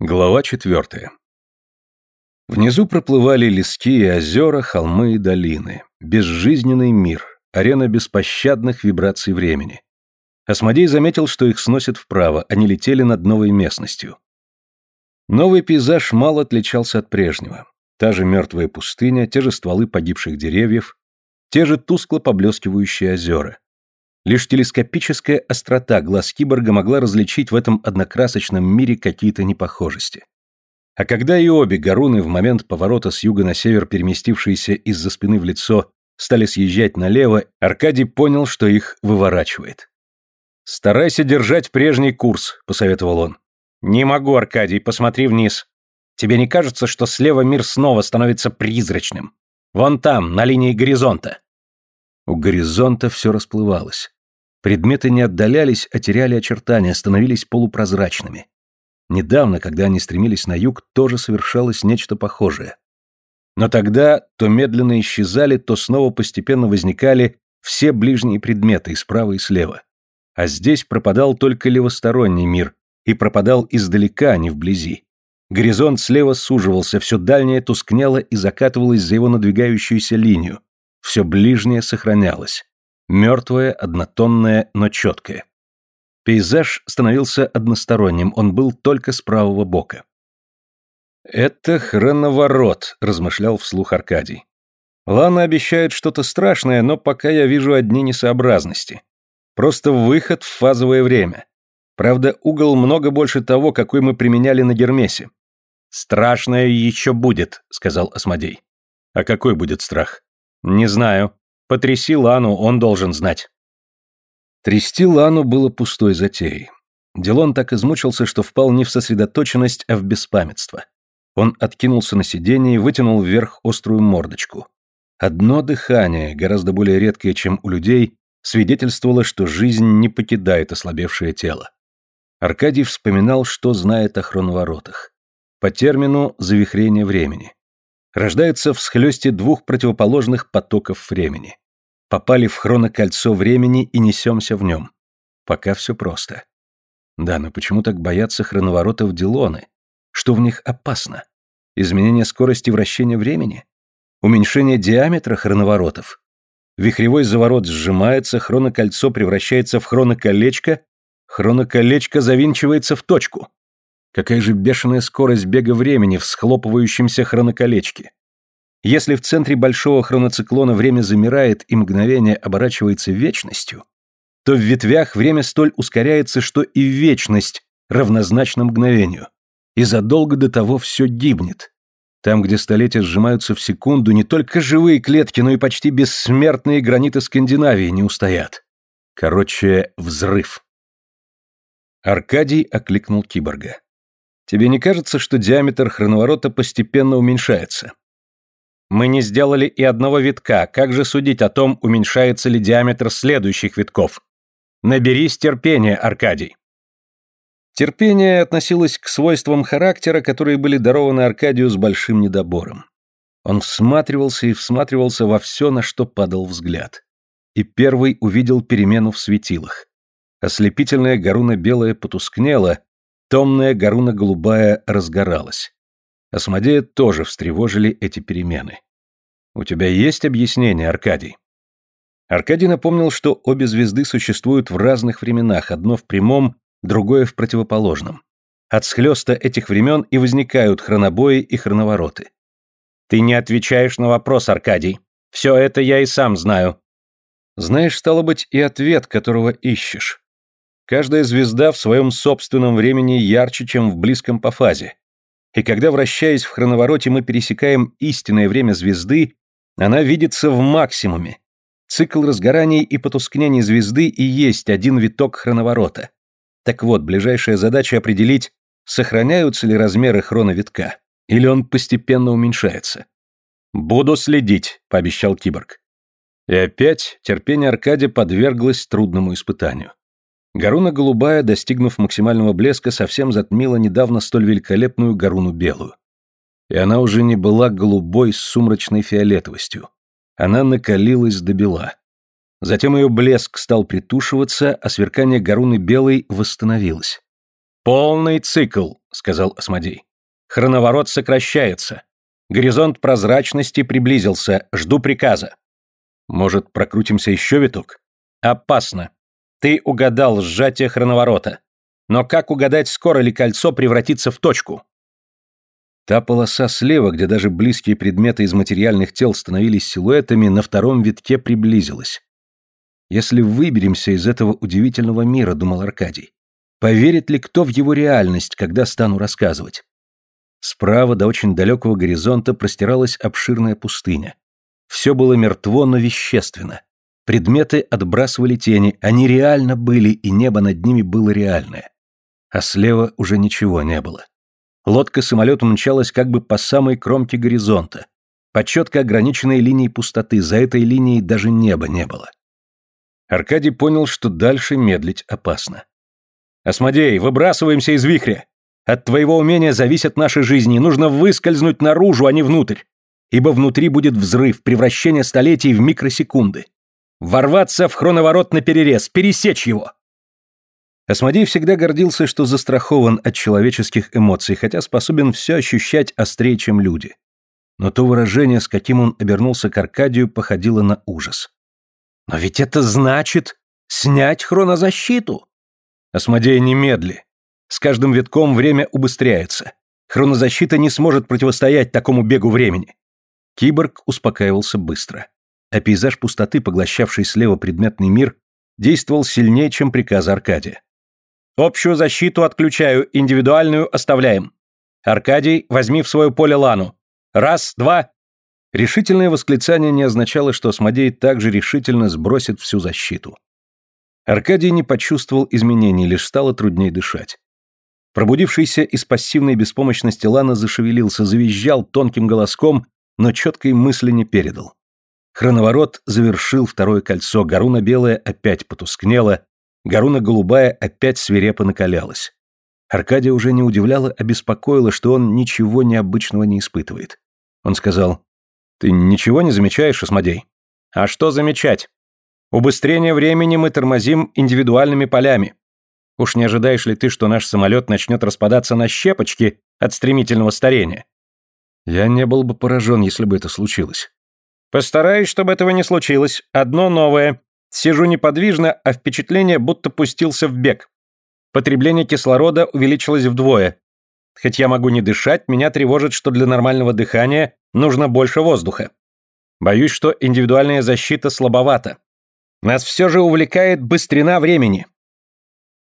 Глава четвертая. Внизу проплывали лески и озера, холмы и долины. Безжизненный мир, арена беспощадных вибраций времени. Осмодей заметил, что их сносит вправо, они летели над новой местностью. Новый пейзаж мало отличался от прежнего. Та же мертвая пустыня, те же стволы погибших деревьев, те же тускло поблескивающие озера. Лишь телескопическая острота глаз киборга могла различить в этом однокрасочном мире какие-то непохожести. А когда и обе горуны в момент поворота с юга на север, переместившиеся из-за спины в лицо, стали съезжать налево, Аркадий понял, что их выворачивает. «Старайся держать прежний курс», — посоветовал он. «Не могу, Аркадий, посмотри вниз. Тебе не кажется, что слева мир снова становится призрачным? Вон там, на линии горизонта». У горизонта все расплывалось. Предметы не отдалялись, а теряли очертания, становились полупрозрачными. Недавно, когда они стремились на юг, тоже совершалось нечто похожее. Но тогда то медленно исчезали, то снова постепенно возникали все ближние предметы и справа и слева. А здесь пропадал только левосторонний мир, и пропадал издалека, а не вблизи. Горизонт слева суживался, все дальнее тускнело и закатывалось за его надвигающуюся линию, все ближнее сохранялось. Мертвое, однотонное, но четкое. Пейзаж становился односторонним, он был только с правого бока. «Это хроноворот», — размышлял вслух Аркадий. «Лана обещает что-то страшное, но пока я вижу одни несообразности. Просто выход в фазовое время. Правда, угол много больше того, какой мы применяли на Гермесе». «Страшное еще будет», — сказал Осмодей. «А какой будет страх?» «Не знаю. Потряси Лану, он должен знать. Трясти Лану было пустой затеей. Делон так измучился, что впал не в сосредоточенность, а в беспамятство. Он откинулся на сиденье и вытянул вверх острую мордочку. Одно дыхание, гораздо более редкое, чем у людей, свидетельствовало, что жизнь не покидает ослабевшее тело. Аркадий вспоминал, что знает о хроноворотах. По термину «завихрение времени» рождается в схлесте двух противоположных потоков времени. Попали в хронокольцо времени и несемся в нем. Пока все просто. Да, но почему так боятся хроноворотов Дилоны? Что в них опасно? Изменение скорости вращения времени? Уменьшение диаметра хроноворотов? Вихревой заворот сжимается, хронокольцо превращается в хроноколечко, хроноколечко завинчивается в точку. Какая же бешеная скорость бега времени в схлопывающемся хроноколечке. Если в центре большого хроноциклона время замирает и мгновение оборачивается вечностью, то в ветвях время столь ускоряется, что и вечность равнозначна мгновению. И задолго до того все гибнет. Там, где столетия сжимаются в секунду, не только живые клетки, но и почти бессмертные граниты Скандинавии не устоят. Короче, взрыв. Аркадий окликнул киборга. Тебе не кажется, что диаметр хроноворота постепенно уменьшается? Мы не сделали и одного витка, как же судить о том, уменьшается ли диаметр следующих витков? Наберись терпения, Аркадий. Терпение относилось к свойствам характера, которые были дарованы Аркадию с большим недобором. Он всматривался и всматривался во все, на что падал взгляд. И первый увидел перемену в светилах. Ослепительная горуна белая потускнела, Томная горуна-голубая разгоралась. Осмодея тоже встревожили эти перемены. «У тебя есть объяснение, Аркадий?» Аркадий напомнил, что обе звезды существуют в разных временах, одно в прямом, другое в противоположном. От схлеста этих времен и возникают хронобои и хроновороты. «Ты не отвечаешь на вопрос, Аркадий. Все это я и сам знаю». «Знаешь, стало быть, и ответ, которого ищешь. Каждая звезда в своем собственном времени ярче, чем в близком по фазе. И когда, вращаясь в хроновороте, мы пересекаем истинное время звезды, она видится в максимуме. Цикл разгораний и потускнений звезды и есть один виток хроноворота. Так вот, ближайшая задача определить, сохраняются ли размеры хроновитка, или он постепенно уменьшается. «Буду следить», — пообещал киборг. И опять терпение Аркадия подверглось трудному испытанию. Гаруна голубая, достигнув максимального блеска, совсем затмила недавно столь великолепную гаруну белую. И она уже не была голубой с сумрачной фиолетовостью. Она накалилась до бела. Затем ее блеск стал притушиваться, а сверкание гаруны белой восстановилось. «Полный цикл», — сказал Осмодей. «Хроноворот сокращается. Горизонт прозрачности приблизился. Жду приказа». «Может, прокрутимся еще виток?» «Опасно. Ты угадал сжатие хроноворота. Но как угадать, скоро ли кольцо превратится в точку?» Та полоса слева, где даже близкие предметы из материальных тел становились силуэтами, на втором витке приблизилась. «Если выберемся из этого удивительного мира», — думал Аркадий, Поверит ли кто в его реальность, когда стану рассказывать? Справа до очень далекого горизонта простиралась обширная пустыня. Все было мертво, но вещественно. Предметы отбрасывали тени, они реально были, и небо над ними было реальное. А слева уже ничего не было. Лодка самолета мчалась как бы по самой кромке горизонта, по четко ограниченной линии пустоты, за этой линией даже неба не было. Аркадий понял, что дальше медлить опасно. «Осмодей, выбрасываемся из вихря! От твоего умения зависят наши жизни, нужно выскользнуть наружу, а не внутрь, ибо внутри будет взрыв, превращение столетий в микросекунды. Ворваться в хроноворот на перерез, пересечь его!» Осмодей всегда гордился, что застрахован от человеческих эмоций, хотя способен все ощущать острее, чем люди. Но то выражение, с каким он обернулся к Аркадию, походило на ужас. «Но ведь это значит снять хронозащиту!» Осмодея немедли. С каждым витком время убыстряется. Хронозащита не сможет противостоять такому бегу времени. Киборг успокаивался быстро. А пейзаж пустоты, поглощавший слева предметный мир, действовал сильнее, чем приказы Аркадия. «Общую защиту отключаю, индивидуальную оставляем. Аркадий, возьми в свое поле Лану. Раз, два...» Решительное восклицание не означало, что Осмодей также решительно сбросит всю защиту. Аркадий не почувствовал изменений, лишь стало труднее дышать. Пробудившийся из пассивной беспомощности Лана зашевелился, завизжал тонким голоском, но четкой мысли не передал. Хроноворот завершил второе кольцо, Гаруна белая опять потускнела, Гаруна голубая опять свирепо накалялась. Аркадия уже не удивляло, а беспокоило, что он ничего необычного не испытывает. Он сказал, «Ты ничего не замечаешь, Осмодей?» «А что замечать? Убыстрение времени мы тормозим индивидуальными полями. Уж не ожидаешь ли ты, что наш самолет начнет распадаться на щепочки от стремительного старения? Я не был бы поражен, если бы это случилось. Постараюсь, чтобы этого не случилось. Одно новое. Сижу неподвижно, а впечатление, будто пустился в бег. Потребление кислорода увеличилось вдвое. Хоть я могу не дышать, меня тревожит, что для нормального дыхания нужно больше воздуха. Боюсь, что индивидуальная защита слабовата. Нас все же увлекает быстрина времени.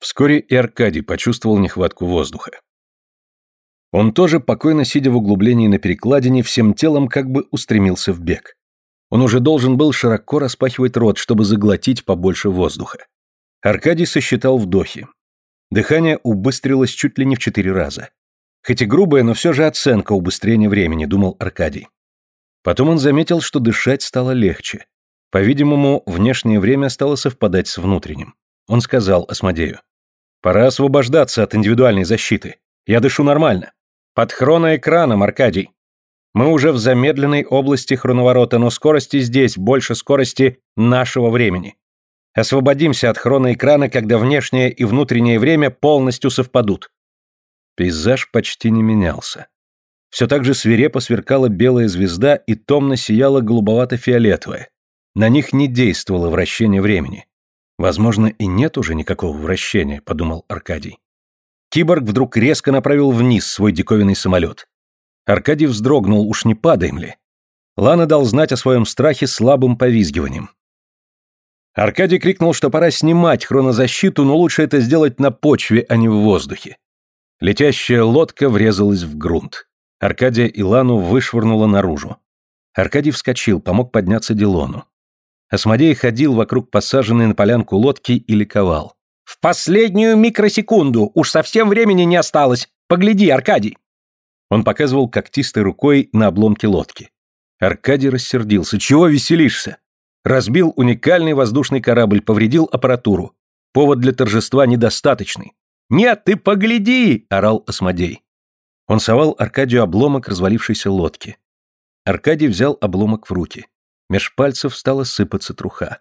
Вскоре и Аркадий почувствовал нехватку воздуха. Он тоже, покойно сидя в углублении на перекладине, всем телом как бы устремился в бег. Он уже должен был широко распахивать рот, чтобы заглотить побольше воздуха. Аркадий сосчитал вдохи. Дыхание убыстрилось чуть ли не в четыре раза. Хоть и грубая, но все же оценка убыстрения времени, думал Аркадий. Потом он заметил, что дышать стало легче. По-видимому, внешнее время стало совпадать с внутренним. Он сказал Осмодею. «Пора освобождаться от индивидуальной защиты. Я дышу нормально. Под хроноэкраном, Аркадий. Мы уже в замедленной области хроноворота, но скорости здесь больше скорости нашего времени. Освободимся от хроноэкрана, когда внешнее и внутреннее время полностью совпадут». Пейзаж почти не менялся. Все так же свирепо сверкала белая звезда и томно сияла голубовато-фиолетовая. На них не действовало вращение времени. Возможно, и нет уже никакого вращения, подумал Аркадий. Киборг вдруг резко направил вниз свой диковинный самолет. Аркадий вздрогнул, уж не падаем ли. Лана дал знать о своем страхе слабым повизгиванием. Аркадий крикнул, что пора снимать хронозащиту, но лучше это сделать на почве, а не в воздухе. Летящая лодка врезалась в грунт. Аркадия и Лану вышвырнуло наружу. Аркадий вскочил, помог подняться Дилону. Осмодей ходил вокруг посаженной на полянку лодки и ликовал. «В последнюю микросекунду! Уж совсем времени не осталось! Погляди, Аркадий!» Он показывал когтистой рукой на обломке лодки. Аркадий рассердился. «Чего веселишься?» Разбил уникальный воздушный корабль, повредил аппаратуру. Повод для торжества недостаточный. «Нет, ты погляди!» – орал Осмодей. Он совал Аркадию обломок развалившейся лодки. Аркадий взял обломок в руки. Меж пальцев стала сыпаться труха.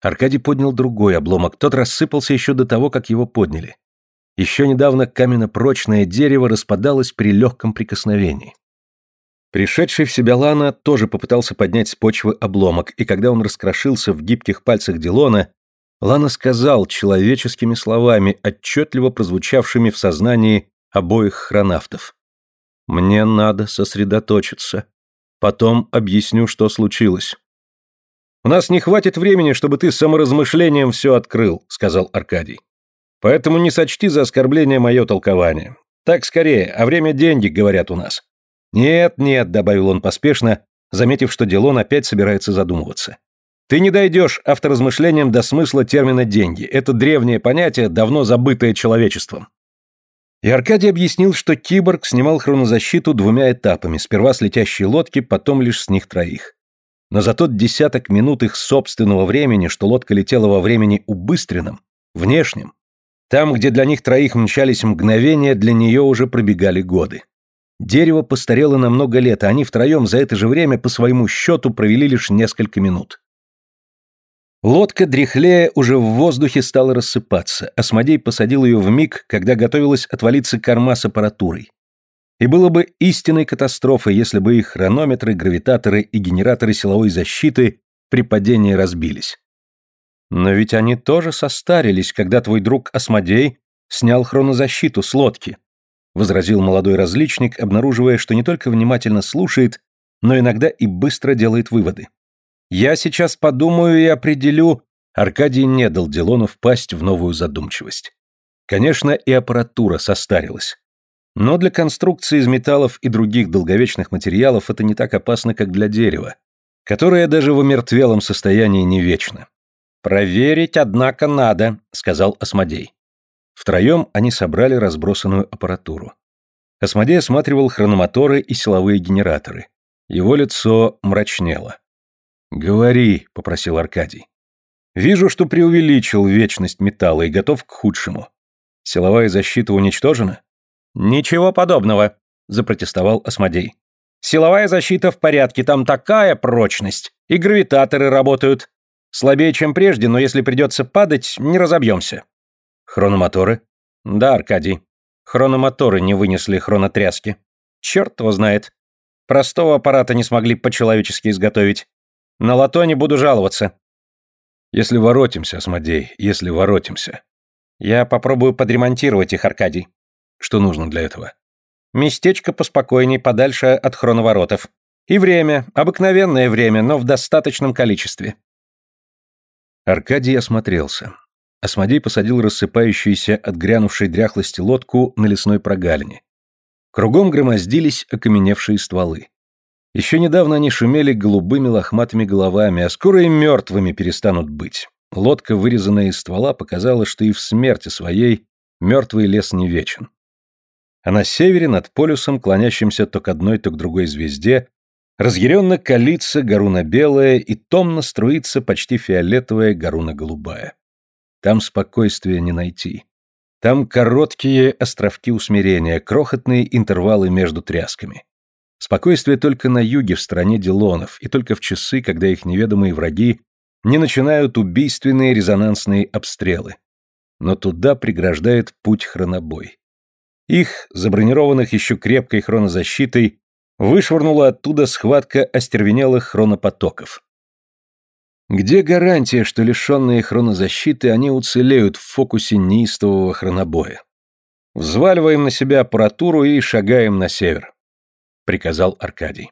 Аркадий поднял другой обломок, тот рассыпался еще до того, как его подняли. Еще недавно каменно-прочное дерево распадалось при легком прикосновении. Пришедший в себя Лана тоже попытался поднять с почвы обломок, и когда он раскрошился в гибких пальцах Дилона, Лана сказал человеческими словами, отчетливо прозвучавшими в сознании обоих хронавтов. «Мне надо сосредоточиться. Потом объясню, что случилось». «У нас не хватит времени, чтобы ты саморазмышлением все открыл», — сказал Аркадий. «Поэтому не сочти за оскорбление мое толкование. Так скорее, а время деньги, говорят у нас». «Нет, нет», — добавил он поспешно, заметив, что Дилон опять собирается задумываться. «Ты не дойдешь авторазмышлением до смысла термина «деньги». Это древнее понятие, давно забытое человечеством». И Аркадий объяснил, что киборг снимал хронозащиту двумя этапами, сперва с летящей лодки, потом лишь с них троих. Но за тот десяток минут их собственного времени, что лодка летела во времени убыстренном, внешнем, там, где для них троих мчались мгновения, для нее уже пробегали годы. Дерево постарело на много лет, а они втроем за это же время по своему счету провели лишь несколько минут. Лодка, дряхлея, уже в воздухе стала рассыпаться. Осмодей посадил ее в миг, когда готовилась отвалиться корма с аппаратурой. И было бы истинной катастрофой, если бы их хронометры, гравитаторы и генераторы силовой защиты при падении разбились. Но ведь они тоже состарились, когда твой друг Осмодей снял хронозащиту с лодки, возразил молодой различник, обнаруживая, что не только внимательно слушает, но иногда и быстро делает выводы. Я сейчас подумаю и определю. Аркадий не дал Делону впасть в новую задумчивость. Конечно, и аппаратура состарилась. Но для конструкции из металлов и других долговечных материалов это не так опасно, как для дерева, которое даже в умертвелом состоянии не вечно. «Проверить, однако, надо», — сказал Осмодей. Втроем они собрали разбросанную аппаратуру. Осмодей осматривал хрономоторы и силовые генераторы. Его лицо мрачнело. «Говори», — попросил Аркадий. «Вижу, что преувеличил вечность металла и готов к худшему. Силовая защита уничтожена?» «Ничего подобного», — запротестовал Осмодей. «Силовая защита в порядке, там такая прочность, и гравитаторы работают. Слабее, чем прежде, но если придется падать, не разобьемся». «Хрономоторы?» «Да, Аркадий. Хрономоторы не вынесли хронотряски. Черт его знает. Простого аппарата не смогли по-человечески изготовить. На латоне буду жаловаться». «Если воротимся, Осмодей, если воротимся». «Я попробую подремонтировать их, Аркадий». Что нужно для этого? Местечко поспокойней, подальше от хроноворотов. И время, обыкновенное время, но в достаточном количестве. Аркадий осмотрелся. Осмодей посадил рассыпающуюся от грянувшей дряхлости лодку на лесной прогалине. Кругом громоздились окаменевшие стволы. Еще недавно они шумели голубыми лохматыми головами, а скоро и мертвыми перестанут быть. Лодка, вырезанная из ствола, показала, что и в смерти своей мертвый лес не вечен а на севере над полюсом, клонящимся то к одной, то к другой звезде, разъяренно калится горуна-белая и томно струится почти фиолетовая горуна-голубая. Там спокойствия не найти. Там короткие островки усмирения, крохотные интервалы между трясками. Спокойствие только на юге, в стране Дилонов, и только в часы, когда их неведомые враги не начинают убийственные резонансные обстрелы. Но туда преграждает путь хронобой. Их, забронированных еще крепкой хронозащитой, вышвырнула оттуда схватка остервенелых хронопотоков. Где гарантия, что лишенные хронозащиты они уцелеют в фокусе неистового хронобоя? Взваливаем на себя аппаратуру и шагаем на север, приказал Аркадий.